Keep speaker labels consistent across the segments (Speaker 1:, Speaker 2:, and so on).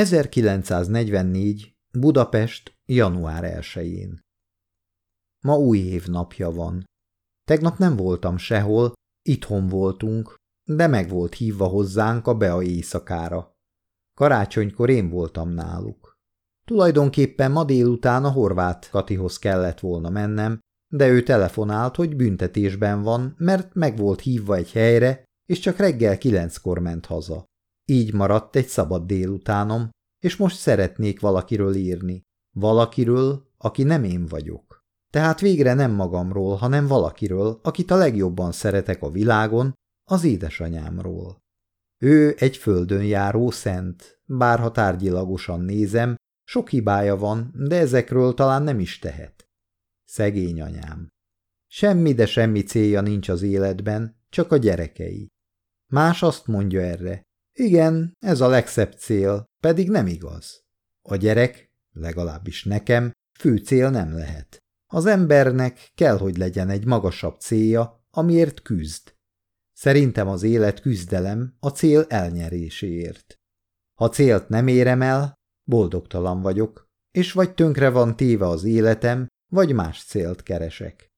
Speaker 1: 1944. Budapest. január 1-én Ma új év napja van. Tegnap nem voltam sehol, itthon voltunk, de meg volt hívva hozzánk a Bea éjszakára. Karácsonykor én voltam náluk. Tulajdonképpen ma délután a horvát Katihoz kellett volna mennem, de ő telefonált, hogy büntetésben van, mert meg volt hívva egy helyre, és csak reggel kilenckor ment haza. Így maradt egy szabad délutánom, és most szeretnék valakiről írni. Valakiről, aki nem én vagyok. Tehát végre nem magamról, hanem valakiről, akit a legjobban szeretek a világon, az édesanyámról. Ő egy földön járó szent, bár ha tárgyilagosan nézem, sok hibája van, de ezekről talán nem is tehet. Szegény anyám. Semmi, de semmi célja nincs az életben, csak a gyerekei. Más azt mondja erre. Igen, ez a legszebb cél, pedig nem igaz. A gyerek, legalábbis nekem, fő cél nem lehet. Az embernek kell, hogy legyen egy magasabb célja, amiért küzd. Szerintem az élet küzdelem a cél elnyeréséért. Ha célt nem érem el, boldogtalan vagyok, és vagy tönkre van téve az életem, vagy más célt keresek.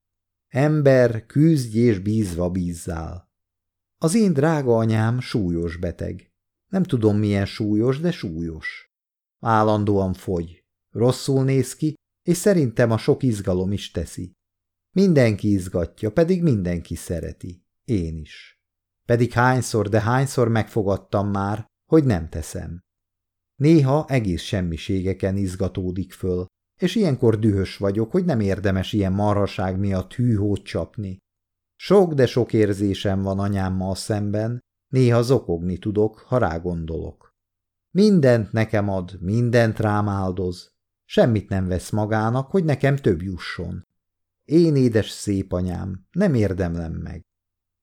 Speaker 1: Ember, küzdj és bízva bízzál. Az én drága anyám súlyos beteg. Nem tudom milyen súlyos, de súlyos. Állandóan fogy. Rosszul néz ki, és szerintem a sok izgalom is teszi. Mindenki izgatja, pedig mindenki szereti. Én is. Pedig hányszor, de hányszor megfogadtam már, hogy nem teszem. Néha egész semmiségeken izgatódik föl, és ilyenkor dühös vagyok, hogy nem érdemes ilyen marhaság miatt hűhót csapni. Sok, de sok érzésem van anyámmal szemben, néha zokogni tudok, ha rágondolok. Mindent nekem ad, mindent rám áldoz, semmit nem vesz magának, hogy nekem több jusson. Én édes szép anyám, nem érdemlem meg.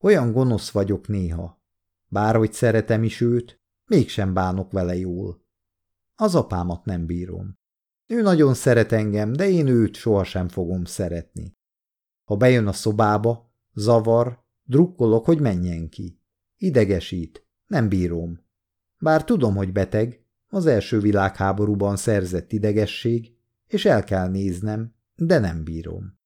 Speaker 1: Olyan gonosz vagyok néha. Bárhogy szeretem is őt, mégsem bánok vele jól. Az apámat nem bírom. Ő nagyon szeret engem, de én őt sohasem fogom szeretni. Ha bejön a szobába, zavar, drukkolok, hogy menjen ki. Idegesít, nem bírom. Bár tudom, hogy beteg, az első világháborúban szerzett idegesség, és el kell néznem, de nem bírom.